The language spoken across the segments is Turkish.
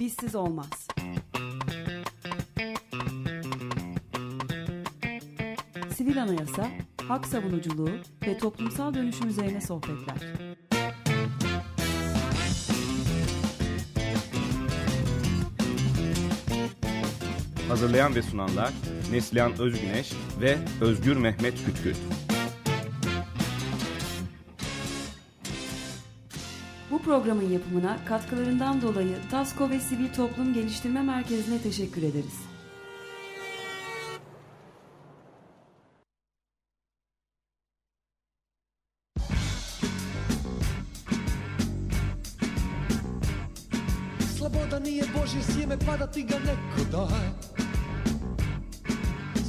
bizsiz olmaz. Sivil Anayasa, hak savunuculuğu ve toplumsal dönüşüm üzerine sohbetler. Hazırlayan ve sunanlar Neslihan Özgüneş ve Özgür Mehmet Kütkül. Programın yapımına katkılarından dolayı TASKO ve Sivil Toplum Geliştirme Merkezi'ne teşekkür ederiz. Sloboda nije Božje sjeme pa da ti ga neko daje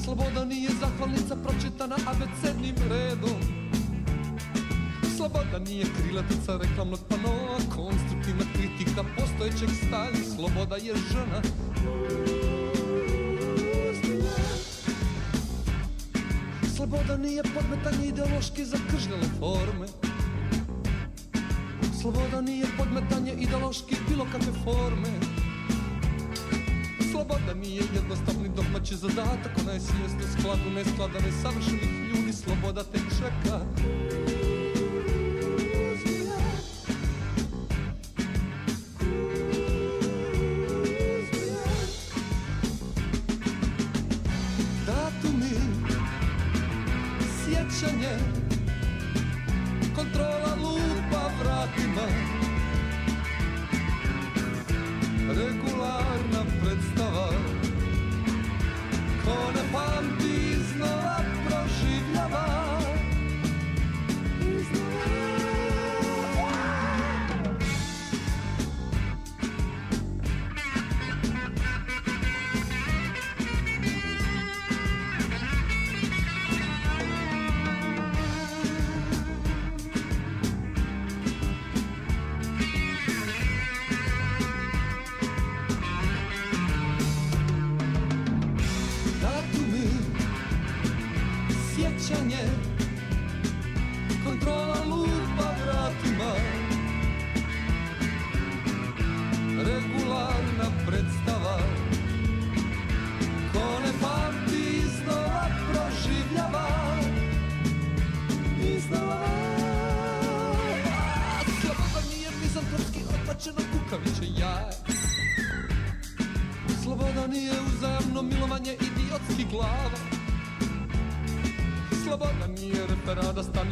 Sloboda nije zahvalnica pročitana abecednim redom Sloboda nije krilatica reklamnog panoa Konstruktivna kritika postojećeg stanja. Sloboda je žena. Sloboda nije podmetanje ideološki zakržljale forme. Sloboda nije podmetanje ideološki bilo kakve forme. Sloboda nije jednostavni domaći zadatak Ona je svijest u skladu nesklada nesavršenih ljudi. Sloboda te čeka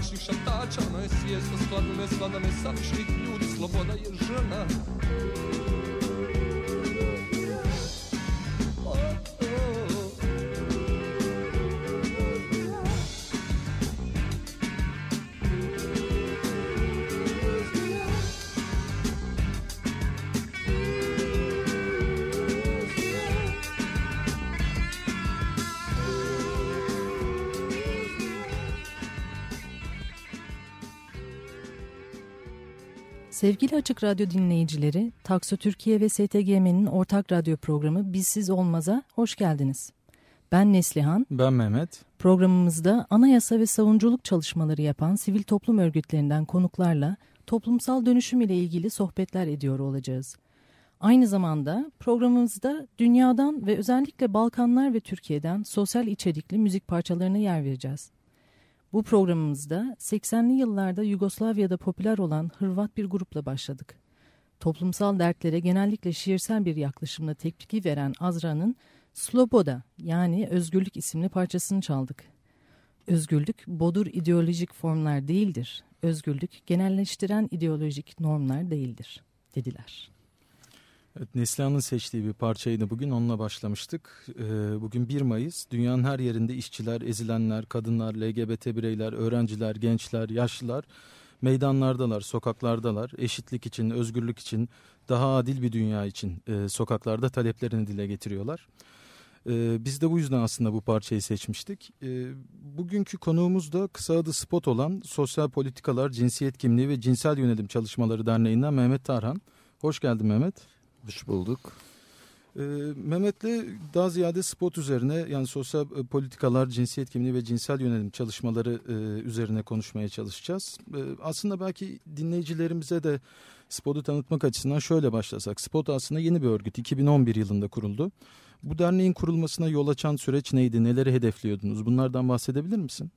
staničnih šaptača Ona je svijest o skladu nesklada nesavršenih ljudi Sloboda je žena Sevgili Açık Radyo dinleyicileri, Takso Türkiye ve STGM'nin ortak radyo programı Bizsiz Olmaz'a hoş geldiniz. Ben Neslihan. Ben Mehmet. Programımızda anayasa ve savunuculuk çalışmaları yapan sivil toplum örgütlerinden konuklarla toplumsal dönüşüm ile ilgili sohbetler ediyor olacağız. Aynı zamanda programımızda dünyadan ve özellikle Balkanlar ve Türkiye'den sosyal içerikli müzik parçalarına yer vereceğiz. Bu programımızda 80'li yıllarda Yugoslavya'da popüler olan Hırvat bir grupla başladık. Toplumsal dertlere genellikle şiirsel bir yaklaşımla tepki veren Azra'nın Sloboda yani Özgürlük isimli parçasını çaldık. Özgürlük bodur ideolojik formlar değildir. Özgürlük genelleştiren ideolojik normlar değildir dediler. Evet, Neslihan'ın seçtiği bir parçaydı bugün onunla başlamıştık. Ee, bugün 1 Mayıs dünyanın her yerinde işçiler, ezilenler, kadınlar, LGBT bireyler, öğrenciler, gençler, yaşlılar meydanlardalar, sokaklardalar. Eşitlik için, özgürlük için, daha adil bir dünya için e, sokaklarda taleplerini dile getiriyorlar. E, biz de bu yüzden aslında bu parçayı seçmiştik. E, bugünkü konuğumuz da kısa adı spot olan Sosyal Politikalar, Cinsiyet Kimliği ve Cinsel Yönelim Çalışmaları Derneği'nden Mehmet Tarhan. Hoş geldin Mehmet. Hoş bulduk. Ee, Mehmet'le daha ziyade spot üzerine yani sosyal e, politikalar, cinsiyet kimliği ve cinsel yönelim çalışmaları e, üzerine konuşmaya çalışacağız. E, aslında belki dinleyicilerimize de Spot'u tanıtmak açısından şöyle başlasak. Spot aslında yeni bir örgüt. 2011 yılında kuruldu. Bu derneğin kurulmasına yol açan süreç neydi? Neleri hedefliyordunuz? Bunlardan bahsedebilir misin?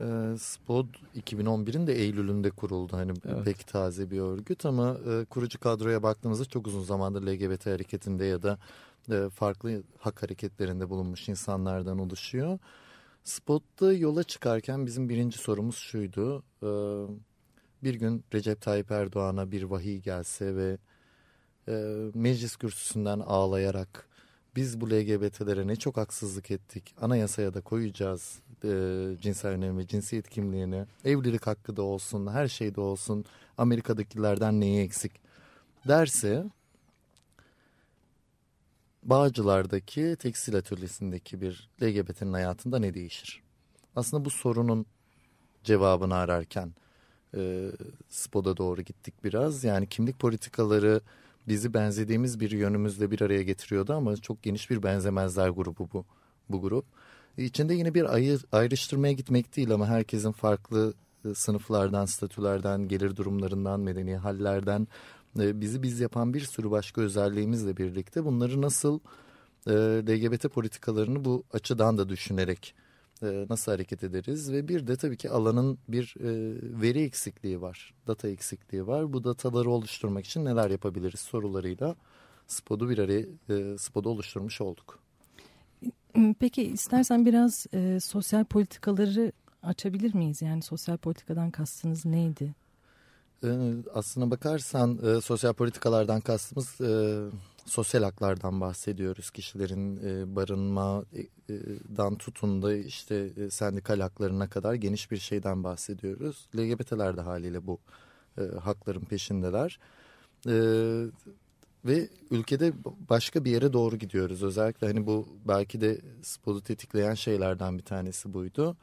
E, SPOD 2011'in de Eylül'ünde kuruldu. Hani evet. pek taze bir örgüt ama e, kurucu kadroya baktığımızda çok uzun zamandır LGBT hareketinde ya da e, farklı hak hareketlerinde bulunmuş insanlardan oluşuyor. SPOD'da yola çıkarken bizim birinci sorumuz şuydu. E, bir gün Recep Tayyip Erdoğan'a bir vahiy gelse ve e, meclis kürsüsünden ağlayarak biz bu LGBT'lere ne çok haksızlık ettik. Anayasaya da koyacağız e, cinsel yönelim ve cinsiyet kimliğini. Evlilik hakkı da olsun, her şey de olsun. Amerika'dakilerden neyi eksik derse Bağcılar'daki tekstil atölyesindeki bir LGBT'nin hayatında ne değişir? Aslında bu sorunun cevabını ararken e, SPO'da doğru gittik biraz. Yani kimlik politikaları bizi benzediğimiz bir yönümüzle bir araya getiriyordu ama çok geniş bir benzemezler grubu bu, bu grup. İçinde yine bir ayır, ayrıştırmaya gitmek değil ama herkesin farklı e, sınıflardan, statülerden, gelir durumlarından, medeni hallerden e, bizi biz yapan bir sürü başka özelliğimizle birlikte bunları nasıl e, LGBT politikalarını bu açıdan da düşünerek e, nasıl hareket ederiz ve bir de tabii ki alanın bir e, veri eksikliği var, data eksikliği var. Bu dataları oluşturmak için neler yapabiliriz sorularıyla SPOD'u bir araya e, SPOD'u oluşturmuş olduk. Peki istersen biraz e, sosyal politikaları açabilir miyiz? Yani sosyal politikadan kastınız neydi? E, aslına bakarsan e, sosyal politikalardan kastımız e, sosyal haklardan bahsediyoruz. Kişilerin e, barınmadan tutun da işte sendikal haklarına kadar geniş bir şeyden bahsediyoruz. LGBT'ler de haliyle bu hakların peşindeler. Ve ülkede başka bir yere doğru gidiyoruz. Özellikle hani bu belki de sporu tetikleyen şeylerden bir tanesi buydu.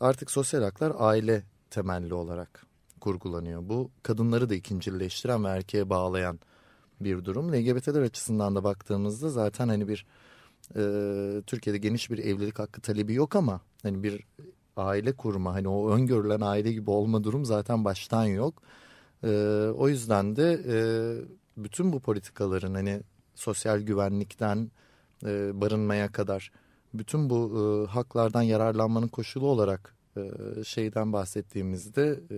Artık sosyal haklar aile temelli olarak kurgulanıyor. Bu kadınları da ikincileştiren ve erkeğe bağlayan bir durum. LGBT'ler açısından da baktığımızda zaten hani bir e, Türkiye'de geniş bir evlilik hakkı talebi yok ama hani bir aile kurma hani o öngörülen aile gibi olma durum zaten baştan yok. E, o yüzden de e, bütün bu politikaların hani sosyal güvenlikten e, barınmaya kadar bütün bu e, haklardan yararlanmanın koşulu olarak e, şeyden bahsettiğimizde e,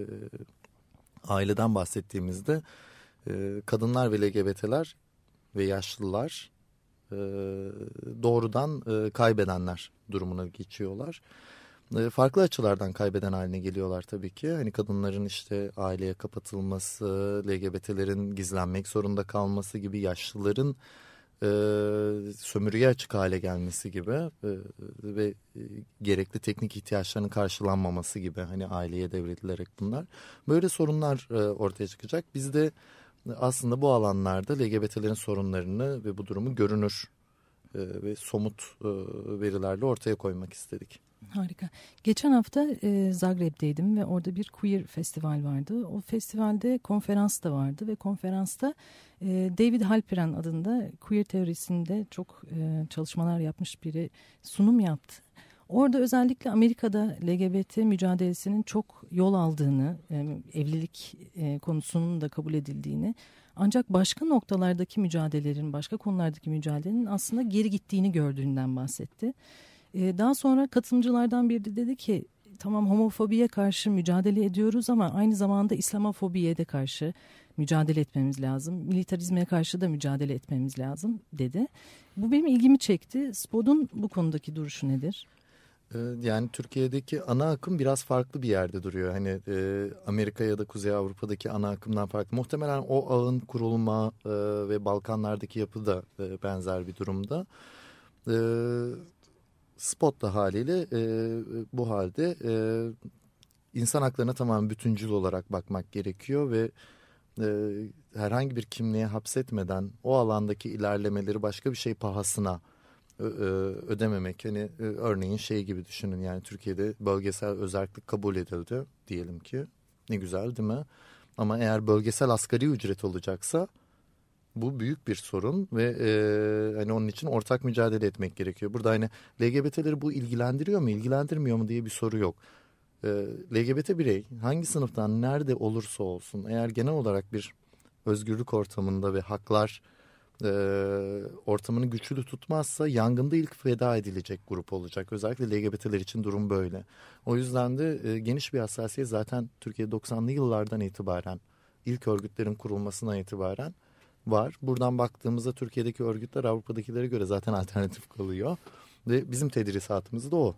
aileden bahsettiğimizde e, kadınlar ve LGBT'ler ve yaşlılar e, doğrudan e, kaybedenler durumuna geçiyorlar. E, farklı açılardan kaybeden haline geliyorlar tabii ki. Hani kadınların işte aileye kapatılması, LGBT'lerin gizlenmek zorunda kalması gibi yaşlıların e, sömürüye açık hale gelmesi gibi e, ve e, gerekli teknik ihtiyaçlarının karşılanmaması gibi hani aileye devredilerek bunlar böyle sorunlar e, ortaya çıkacak. Biz de aslında bu alanlarda LGBT'lerin sorunlarını ve bu durumu görünür e, ve somut e, verilerle ortaya koymak istedik. Harika. Geçen hafta e, Zagreb'deydim ve orada bir queer festival vardı. O festivalde konferans da vardı ve konferansta e, David Halperin adında queer teorisinde çok e, çalışmalar yapmış biri sunum yaptı. Orada özellikle Amerika'da LGBT mücadelesinin çok yol aldığını, evlilik e, konusunun da kabul edildiğini ancak başka noktalardaki mücadelelerin, başka konulardaki mücadelenin aslında geri gittiğini gördüğünden bahsetti. E, daha sonra katılımcılardan biri de dedi ki tamam homofobiye karşı mücadele ediyoruz ama aynı zamanda İslamofobiye de karşı mücadele etmemiz lazım. Militarizme karşı da mücadele etmemiz lazım dedi. Bu benim ilgimi çekti. Spod'un bu konudaki duruşu nedir? Ee, yani Türkiye'deki ana akım biraz farklı bir yerde duruyor. Hani e, Amerika ya da Kuzey Avrupa'daki ana akımdan farklı. Muhtemelen o ağın kurulma e, ve Balkanlardaki yapı da e, benzer bir durumda. E, Spot da haliyle e, bu halde e, insan haklarına tamamen bütüncül olarak bakmak gerekiyor ve e, herhangi bir kimliğe hapsetmeden o alandaki ilerlemeleri başka bir şey pahasına ödememek. Hani örneğin şey gibi düşünün yani Türkiye'de bölgesel özellik kabul edildi diyelim ki. Ne güzel değil mi? Ama eğer bölgesel asgari ücret olacaksa bu büyük bir sorun ve e, hani onun için ortak mücadele etmek gerekiyor. Burada hani LGBT'leri bu ilgilendiriyor mu, ilgilendirmiyor mu diye bir soru yok. E, LGBT birey hangi sınıftan nerede olursa olsun eğer genel olarak bir özgürlük ortamında ve haklar e, ortamını güçlü tutmazsa yangında ilk feda edilecek grup olacak. Özellikle LGBT'ler için durum böyle. O yüzden de e, geniş bir hassasiyet zaten Türkiye 90'lı yıllardan itibaren ilk örgütlerin kurulmasına itibaren var. Buradan baktığımızda Türkiye'deki örgütler Avrupa'dakilere göre zaten alternatif kalıyor. Ve bizim tedrisatımız da o.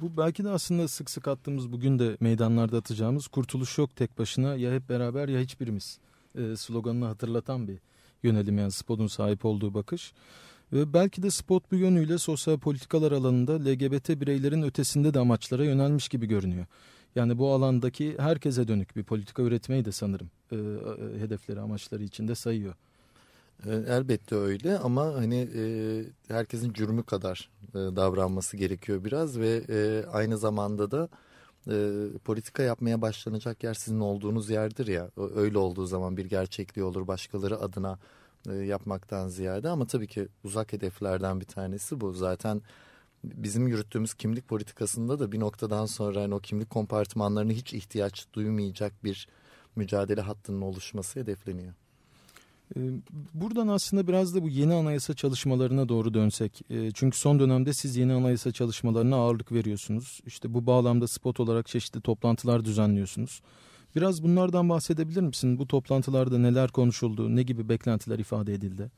Bu belki de aslında sık sık attığımız bugün de meydanlarda atacağımız kurtuluş yok tek başına ya hep beraber ya hiçbirimiz e, sloganını hatırlatan bir yönelim yani spotun sahip olduğu bakış. Ve belki de spot bu yönüyle sosyal politikalar alanında LGBT bireylerin ötesinde de amaçlara yönelmiş gibi görünüyor. Yani bu alandaki herkese dönük bir politika üretmeyi de sanırım e, e, hedefleri amaçları içinde sayıyor. E, elbette öyle ama hani e, herkesin cürmü kadar e, davranması gerekiyor biraz ve e, aynı zamanda da e, politika yapmaya başlanacak yer sizin olduğunuz yerdir ya. Öyle olduğu zaman bir gerçekliği olur başkaları adına e, yapmaktan ziyade ama tabii ki uzak hedeflerden bir tanesi bu. Zaten bizim yürüttüğümüz kimlik politikasında da bir noktadan sonra hani o kimlik kompartımanlarına hiç ihtiyaç duymayacak bir mücadele hattının oluşması hedefleniyor. Ee, buradan aslında biraz da bu yeni anayasa çalışmalarına doğru dönsek. Ee, çünkü son dönemde siz yeni anayasa çalışmalarına ağırlık veriyorsunuz. İşte bu bağlamda spot olarak çeşitli toplantılar düzenliyorsunuz. Biraz bunlardan bahsedebilir misin? Bu toplantılarda neler konuşuldu, ne gibi beklentiler ifade edildi?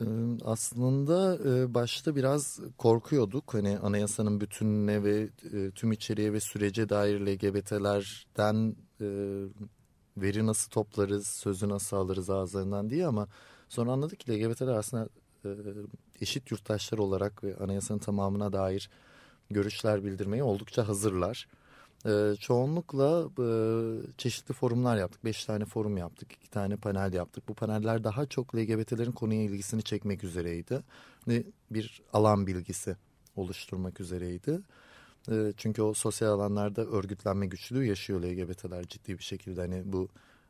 Ee, aslında e, başta biraz korkuyorduk. Hani anayasanın bütününe ve e, tüm içeriğe ve sürece dair LGBT'lerden e, veri nasıl toplarız, sözü nasıl alırız ağızlarından diye ama sonra anladık ki LGBT'ler aslında eşit yurttaşlar olarak ve anayasanın tamamına dair görüşler bildirmeye oldukça hazırlar. Ee, çoğunlukla e, çeşitli forumlar yaptık. Beş tane forum yaptık. iki tane panel yaptık. Bu paneller daha çok LGBT'lerin konuya ilgisini çekmek üzereydi. Ve bir alan bilgisi oluşturmak üzereydi. E, çünkü o sosyal alanlarda örgütlenme güçlüğü yaşıyor LGBT'ler ciddi bir şekilde. Hani bu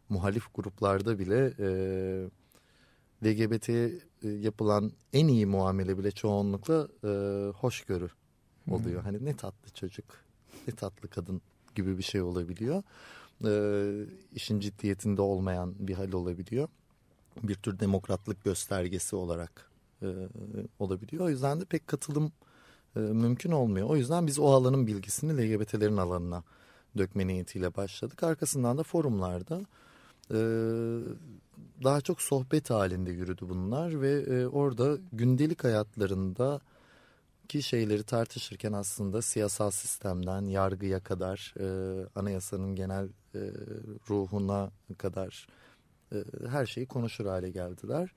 muhalif gruplarda bile e, LGBT e, yapılan en iyi muamele bile çoğunlukla e, hoşgörü oluyor. Hmm. Hani ne tatlı çocuk ne tatlı kadın gibi bir şey olabiliyor. Ee, işin ciddiyetinde olmayan bir hal olabiliyor. Bir tür demokratlık göstergesi olarak e, olabiliyor. O yüzden de pek katılım e, mümkün olmuyor. O yüzden biz o alanın bilgisini LGBT'lerin alanına dökme niyetiyle başladık. Arkasından da forumlarda e, daha çok sohbet halinde yürüdü bunlar ve e, orada gündelik hayatlarında ki şeyleri tartışırken aslında siyasal sistemden yargıya kadar e, anayasanın genel e, ruhuna kadar e, her şeyi konuşur hale geldiler.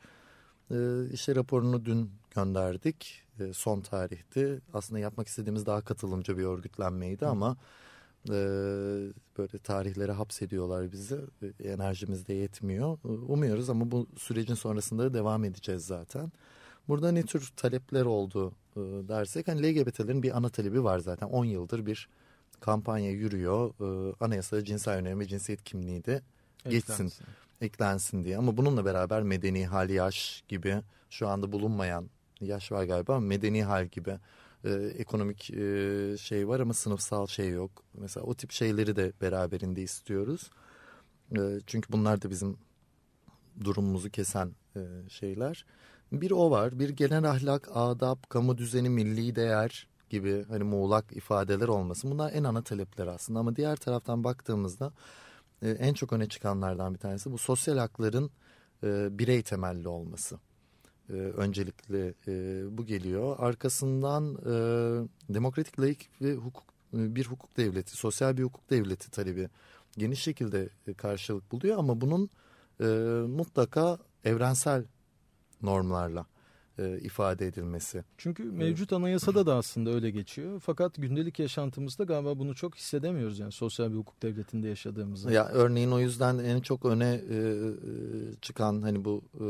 E, işte raporunu dün gönderdik e, son tarihti. Aslında yapmak istediğimiz daha katılımcı bir örgütlenmeydi Hı. ama e, böyle tarihlere hapsediyorlar bizi. E, enerjimiz de yetmiyor. E, umuyoruz ama bu sürecin sonrasında devam edeceğiz zaten. Burada ne tür talepler oldu e, dersek hani LGBT'lerin bir ana talebi var zaten 10 yıldır bir kampanya yürüyor. E, anayasada cinsel yönelim ve cinsiyet kimliği de geçsin, eklensin. eklensin diye. Ama bununla beraber medeni hal yaş gibi şu anda bulunmayan yaş var galiba ama medeni hal gibi e, ekonomik e, şey var ama sınıfsal şey yok. Mesela o tip şeyleri de beraberinde istiyoruz. E, çünkü bunlar da bizim durumumuzu kesen e, şeyler. Bir o var. Bir genel ahlak, adap, kamu düzeni, milli değer gibi hani muğlak ifadeler olması. Bunlar en ana talepler aslında ama diğer taraftan baktığımızda e, en çok öne çıkanlardan bir tanesi bu sosyal hakların e, birey temelli olması. E, öncelikle bu geliyor. Arkasından demokratik, laik ve hukuk bir hukuk devleti, sosyal bir hukuk devleti talebi geniş şekilde karşılık buluyor ama bunun mutlaka evrensel normlarla e, ifade edilmesi. Çünkü mevcut anayasada da aslında öyle geçiyor. Fakat gündelik yaşantımızda galiba bunu çok hissedemiyoruz yani sosyal bir hukuk devletinde yaşadığımızda. Ya örneğin o yüzden en çok öne e, e, çıkan hani bu e,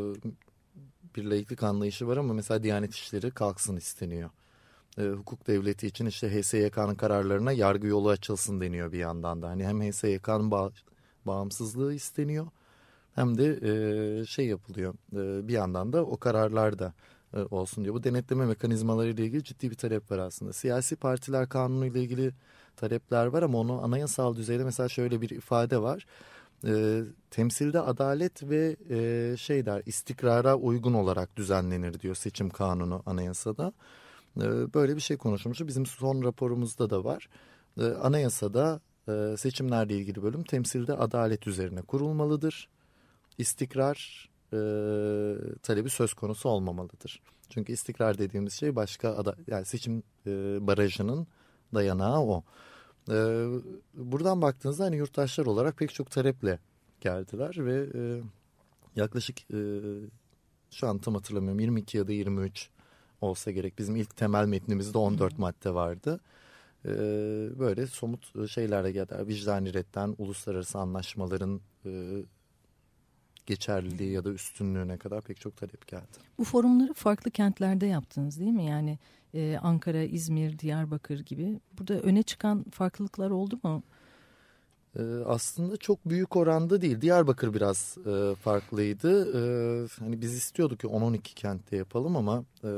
bir laiklik anlayışı var ama mesela Diyanet İşleri kalksın isteniyor. E, hukuk devleti için işte HSYK'nın kararlarına yargı yolu açılsın deniyor bir yandan da. Hani hem HSYK'nın bağ, bağımsızlığı isteniyor hem de e, şey yapılıyor e, bir yandan da o kararlar da e, olsun diyor. Bu denetleme mekanizmaları ile ilgili ciddi bir talep var aslında. Siyasi partiler kanunu ile ilgili talepler var ama onu anayasal düzeyde mesela şöyle bir ifade var. E, temsilde adalet ve e, şey der istikrara uygun olarak düzenlenir diyor seçim kanunu anayasada. E, böyle bir şey konuşulmuş. Bizim son raporumuzda da var. E, anayasada seçimlerle ilgili bölüm temsilde adalet üzerine kurulmalıdır. İstikrar e, talebi söz konusu olmamalıdır. Çünkü istikrar dediğimiz şey başka ada, yani seçim e, barajının dayanağı o. E, buradan baktığınızda hani yurttaşlar olarak pek çok taleple geldiler ve e, yaklaşık e, şu an tam hatırlamıyorum 22 ya da 23 olsa gerek. Bizim ilk temel metnimizde 14 hmm. madde vardı. E, böyle somut şeylerle geldiler. Vicdani redden uluslararası anlaşmaların e, geçerliliği ya da üstünlüğüne kadar pek çok talep geldi. Bu forumları farklı kentlerde yaptınız değil mi? Yani e, Ankara, İzmir, Diyarbakır gibi. Burada öne çıkan farklılıklar oldu mu? E, aslında çok büyük oranda değil. Diyarbakır biraz e, farklıydı. E, hani biz istiyorduk ki 10-12 kentte yapalım ama e,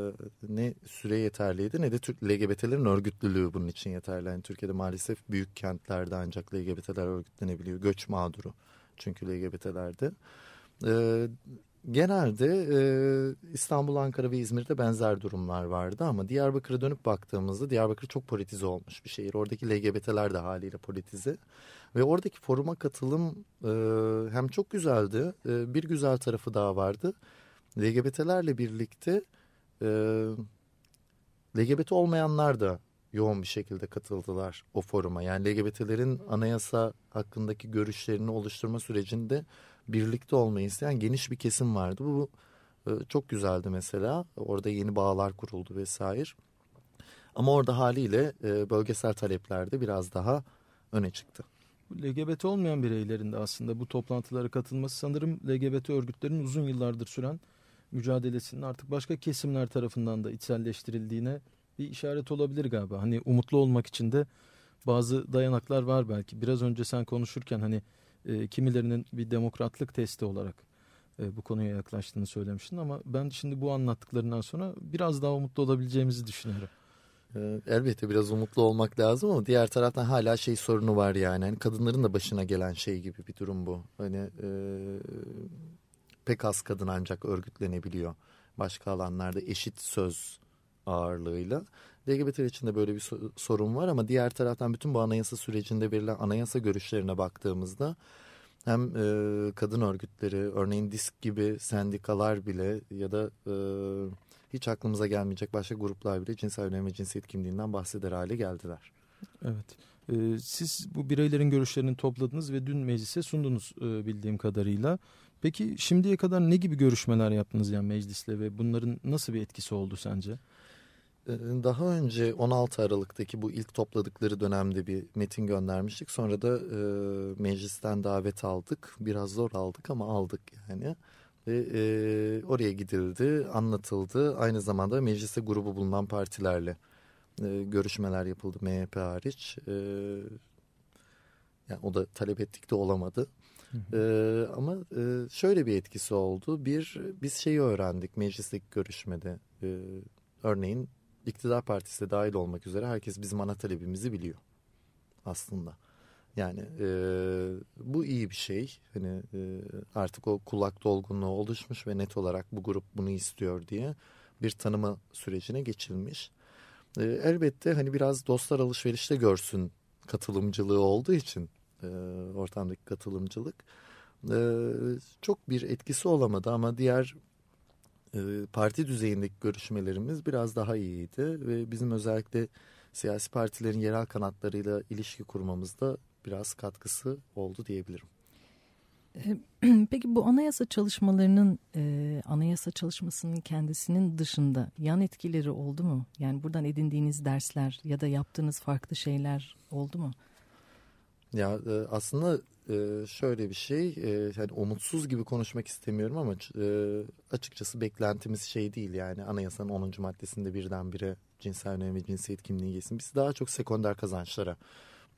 ne süre yeterliydi ne de Türk LGBT'lerin örgütlülüğü bunun için yeterli. Yani Türkiye'de maalesef büyük kentlerde ancak LGBT'ler örgütlenebiliyor. Göç mağduru çünkü LGBT'lerde. E, genelde e, İstanbul, Ankara ve İzmir'de benzer durumlar vardı ama Diyarbakır'a dönüp baktığımızda Diyarbakır çok politize olmuş bir şehir. Oradaki LGBT'ler de haliyle politize ve oradaki foruma katılım e, hem çok güzeldi e, bir güzel tarafı daha vardı. LGBT'lerle birlikte e, LGBT olmayanlar da yoğun bir şekilde katıldılar o foruma. Yani LGBT'lerin anayasa hakkındaki görüşlerini oluşturma sürecinde birlikte olmayı isteyen geniş bir kesim vardı. Bu e, çok güzeldi mesela. Orada yeni bağlar kuruldu vesaire. Ama orada haliyle e, bölgesel taleplerde biraz daha öne çıktı. LGBT olmayan bireylerin de aslında bu toplantılara katılması sanırım LGBT örgütlerinin uzun yıllardır süren mücadelesinin artık başka kesimler tarafından da içselleştirildiğine bir işaret olabilir galiba. Hani umutlu olmak için de bazı dayanaklar var belki. Biraz önce sen konuşurken hani e, kimilerinin bir demokratlık testi olarak e, bu konuya yaklaştığını söylemiştin ama ben şimdi bu anlattıklarından sonra biraz daha umutlu olabileceğimizi düşünüyorum. E, elbette biraz umutlu olmak lazım ama diğer taraftan hala şey sorunu var yani. yani kadınların da başına gelen şey gibi bir durum bu. Hani e, pek az kadın ancak örgütlenebiliyor başka alanlarda eşit söz ağırlığıyla. LGBT'ler için de böyle bir sorun var ama diğer taraftan bütün bu anayasa sürecinde verilen anayasa görüşlerine baktığımızda hem e, kadın örgütleri örneğin disk gibi sendikalar bile ya da e, hiç aklımıza gelmeyecek başka gruplar bile cinsel yönelim ve cinsiyet kimliğinden bahseder hale geldiler. Evet. Ee, siz bu bireylerin görüşlerini topladınız ve dün meclise sundunuz e, bildiğim kadarıyla. Peki şimdiye kadar ne gibi görüşmeler yaptınız yani meclisle ve bunların nasıl bir etkisi oldu sence? Ee, daha önce 16 Aralık'taki bu ilk topladıkları dönemde bir metin göndermiştik. Sonra da e, meclisten davet aldık. Biraz zor aldık ama aldık yani. Ve e, oraya gidildi, anlatıldı. Aynı zamanda mecliste grubu bulunan partilerle e, görüşmeler yapıldı MHP hariç. E, yani o da talep ettik de olamadı. Hı hı. E, ama e, şöyle bir etkisi oldu. Bir, biz şeyi öğrendik meclisteki görüşmede. E, örneğin iktidar partisi de dahil olmak üzere herkes bizim ana talebimizi biliyor aslında. Yani e, bu iyi bir şey. Hani e, artık o kulak dolgunluğu oluşmuş ve net olarak bu grup bunu istiyor diye bir tanıma sürecine geçilmiş. E, elbette hani biraz dostlar alışverişte görsün katılımcılığı olduğu için e, ortamdaki katılımcılık e, çok bir etkisi olamadı ama diğer parti düzeyindeki görüşmelerimiz biraz daha iyiydi ve bizim özellikle siyasi partilerin yerel kanatlarıyla ilişki kurmamızda biraz katkısı oldu diyebilirim. E, peki bu anayasa çalışmalarının e, anayasa çalışmasının kendisinin dışında yan etkileri oldu mu? Yani buradan edindiğiniz dersler ya da yaptığınız farklı şeyler oldu mu? Ya e, aslında e, şöyle bir şey e, yani umutsuz gibi konuşmak istemiyorum ama açıkçası beklentimiz şey değil yani anayasanın 10. maddesinde birdenbire cinsel yönelim ve cinsiyet kimliği gelsin. Biz daha çok sekonder kazançlara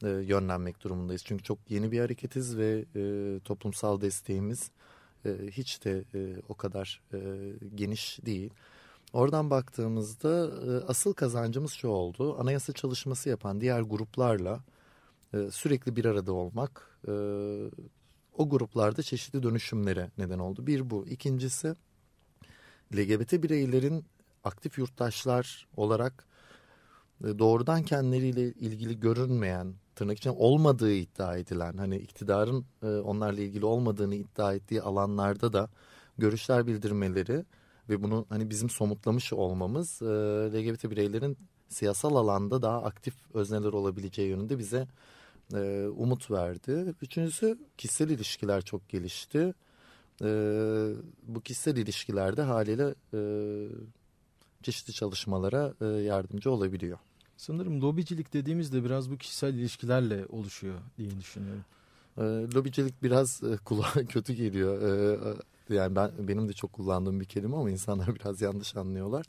yönlenmek durumundayız. Çünkü çok yeni bir hareketiz ve toplumsal desteğimiz hiç de o kadar geniş değil. Oradan baktığımızda asıl kazancımız şu oldu. Anayasa çalışması yapan diğer gruplarla sürekli bir arada olmak o gruplarda çeşitli dönüşümlere neden oldu. Bir bu. İkincisi LGBT bireylerin aktif yurttaşlar olarak e, doğrudan kendileriyle ilgili görünmeyen, tırnak içinde olmadığı iddia edilen, hani iktidarın e, onlarla ilgili olmadığını iddia ettiği alanlarda da görüşler bildirmeleri ve bunu hani bizim somutlamış olmamız e, LGBT bireylerin siyasal alanda daha aktif özneler olabileceği yönünde bize umut verdi. Üçüncüsü kişisel ilişkiler çok gelişti. Bu kişisel ilişkilerde haliyle çeşitli çalışmalara e, yardımcı olabiliyor. Sanırım lobicilik dediğimizde biraz bu kişisel ilişkilerle oluşuyor diye düşünüyorum. E, lobicilik biraz e, kulağa kötü geliyor. E, e, yani ben benim de çok kullandığım bir kelime ama insanlar biraz yanlış anlıyorlar.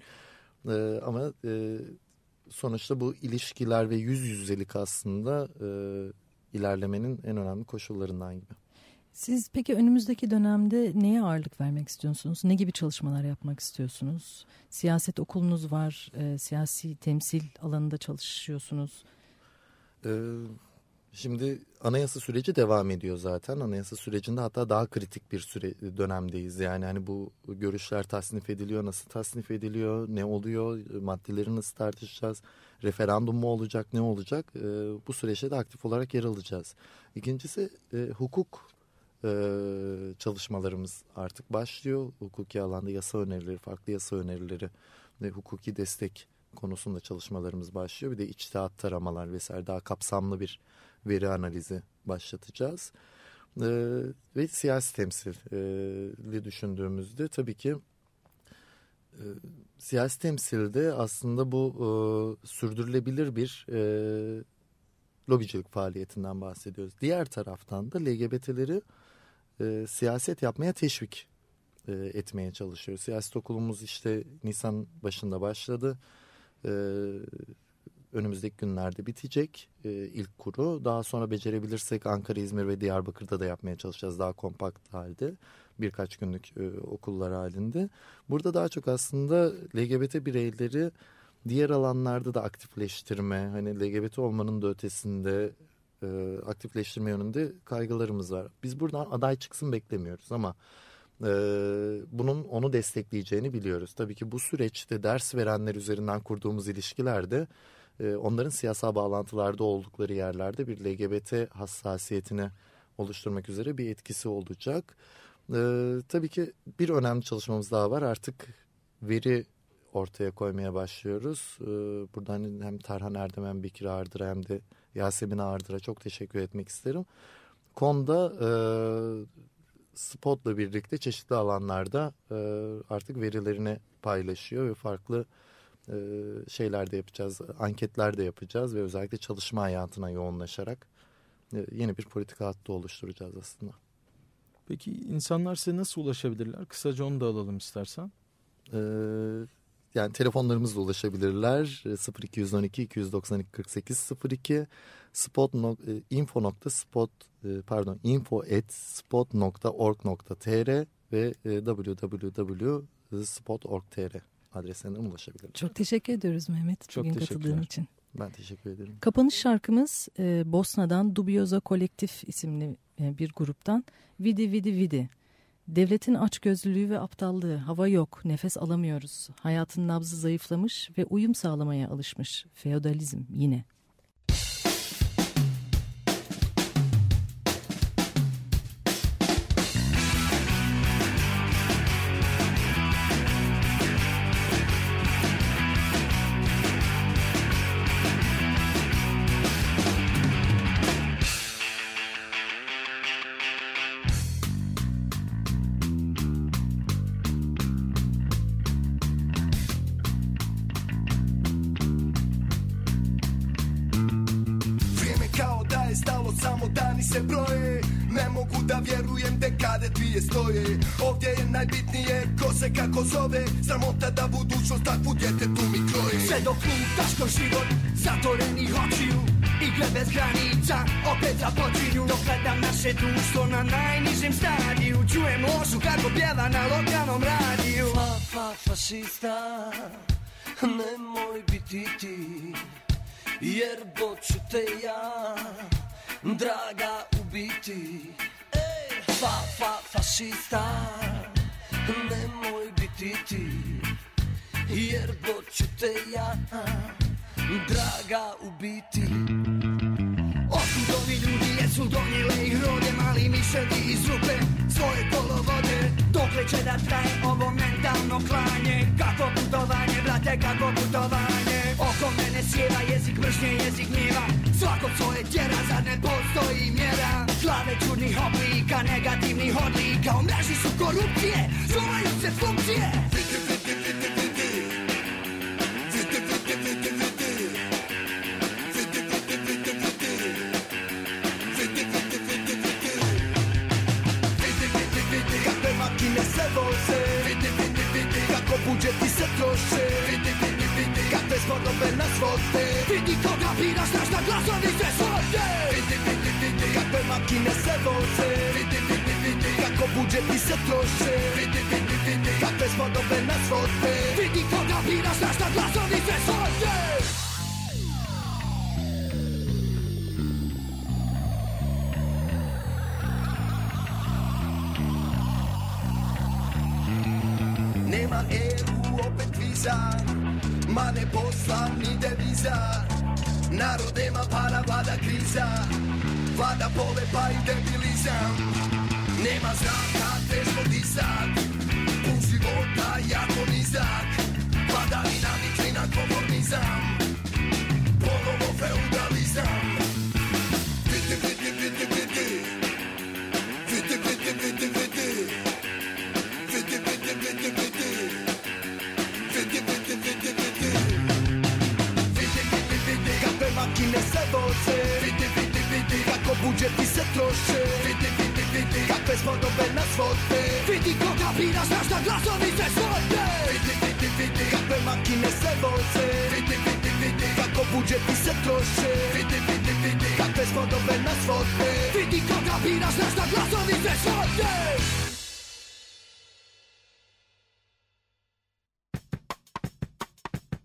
E, ama e, sonuçta bu ilişkiler ve yüz yüzelik aslında e, ilerlemenin en önemli koşullarından gibi. Siz peki önümüzdeki dönemde neye ağırlık vermek istiyorsunuz? Ne gibi çalışmalar yapmak istiyorsunuz? Siyaset okulunuz var, e, siyasi temsil alanında çalışıyorsunuz. Ee, şimdi anayasa süreci devam ediyor zaten. Anayasa sürecinde hatta daha kritik bir süre dönemdeyiz. Yani hani bu görüşler tasnif ediliyor, nasıl tasnif ediliyor, ne oluyor, maddeleri nasıl tartışacağız, referandum mu olacak, ne olacak? Ee, bu süreçte de aktif olarak yer alacağız. İkincisi e, hukuk ee, çalışmalarımız artık başlıyor. Hukuki alanda yasa önerileri, farklı yasa önerileri ve hukuki destek konusunda çalışmalarımız başlıyor. Bir de içtihat taramalar vesaire daha kapsamlı bir veri analizi başlatacağız. Ee, ve siyasi temsili düşündüğümüzde tabii ki e, siyasi temsilde aslında bu e, sürdürülebilir bir e, lobicilik faaliyetinden bahsediyoruz. Diğer taraftan da LGBT'leri e, siyaset yapmaya teşvik e, etmeye çalışıyor. Siyaset okulumuz işte Nisan başında başladı. E, önümüzdeki günlerde bitecek e, ilk kuru. Daha sonra becerebilirsek Ankara, İzmir ve Diyarbakır'da da yapmaya çalışacağız daha kompakt halde. Birkaç günlük e, okullar halinde. Burada daha çok aslında LGBT bireyleri diğer alanlarda da aktifleştirme, hani LGBT olmanın da ötesinde e, aktifleştirme yönünde kaygılarımız var. Biz buradan aday çıksın beklemiyoruz ama e, bunun onu destekleyeceğini biliyoruz. Tabii ki bu süreçte ders verenler üzerinden kurduğumuz ilişkilerde e, onların siyasal bağlantılarda oldukları yerlerde bir LGBT hassasiyetini oluşturmak üzere bir etkisi olacak. E, tabii ki bir önemli çalışmamız daha var artık veri ortaya koymaya başlıyoruz. E, buradan hem Tarhan Erdem hem Bekir Ardır'a hem de Yasemin Ardır'a çok teşekkür etmek isterim. Konuda e, Spot'la birlikte çeşitli alanlarda e, artık verilerini paylaşıyor ve farklı e, şeyler de yapacağız, anketler de yapacağız ve özellikle çalışma hayatına yoğunlaşarak e, yeni bir politika hattı oluşturacağız aslında. Peki insanlar size nasıl ulaşabilirler? Kısaca onu da alalım istersen. Ee, yani telefonlarımızla ulaşabilirler. 0212 292 48 02 spot e, info spot e, pardon info at spot.org.tr ve www.spot.org.tr adreslerine ulaşabilirler. Çok teşekkür ediyoruz Mehmet Çok bugün katıldığın için. Ben teşekkür ederim. Kapanış şarkımız e, Bosna'dan Dubioza Kolektif isimli e, bir gruptan Vidi Vidi Vidi. Devletin açgözlülüğü ve aptallığı, hava yok, nefes alamıyoruz. Hayatın nabzı zayıflamış ve uyum sağlamaya alışmış. Feodalizm yine. Se kako zove. Sramota da budućnost takvu djetetu mi kroje Sve dok lutaš ko život zatvorenih očiju. Igre bez granica opet započinju. Dok gledam naše društvo na najnižim stadiju Čujem ložu kako pjeva na lokalnom radiju. Fa, fa, fašista Nemoj biti ti Jer boću te ja Draga ubiti fa, fa, fašista. Nemoj biti ti Jer boću te ja. Draga ubiti Otkud ovi ljudi jesu donijeli ih rode Mali miševi iz rupe svoje kolovode. Dokle će da traje ovo mentalno klanje? Kako putovanje, brate, kako putovanje? Oko mene sjeva jezik mržnje, jezik gnjeva Svako svoje tjera, zar ne postoji mjera Glave čudnih oblika, negativnih odlika U mreži su korupcije, zovaju se funkcije Vidi, vidi, vidi, vidi Vidi, vidi, vidi, vidi Vidi, vidi, vidi, vidi Vidi, vidi, vidi, vidi Vidi, vidi, vidi Kakve makine se voze Vidi, vidi, vidi Kako budžeti se troše Vidi, vidi, vidi Kakve spodobe nas vode Vidi koga biraš, znaš da glasovi se svode Vidi, vidi, vidi Kakve makine se voze Vidi, vidi, vidi Kako budžeti se troše Vidi, vidi, vidi Kakve spodobe nas vode Vidi koga biraš, znaš da glasovi se svode Nema EU opet viza Ma ne posla ni deviza Narodema para vlada kriza. Vlada polepa i debilizam. Nema zraka, teško disak Pun života jako nizak. Vladavina vitrina konformizam Ponovo Kako budžeti se troše Vidi, vidi, vidi Kakve spodobe nas vode Vidi koga biraš, znaš da glasovi se svode Vidi, vidi, vidi Kakve makine se voze Vidi, vidi, vidi Kako budžeti se troše Vidi, vidi, vidi Kakve spodobe nas vode Vidi koga biraš, znaš da glasovi se svode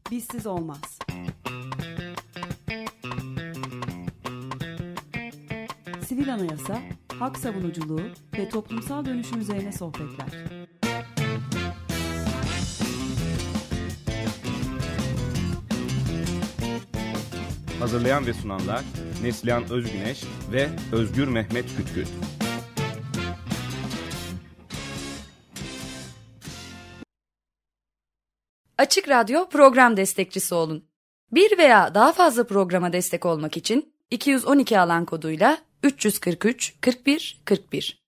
Bizsiz olmaz. Sivil anayasa, hak savunuculuğu ve toplumsal dönüşüm üzerine sohbetler. Hazırlayan ve sunanlar Neslihan Özgüneş ve Özgür Mehmet Kütkül. Açık Radyo program destekçisi olun. Bir veya daha fazla programa destek olmak için 212 alan koduyla 343 41 41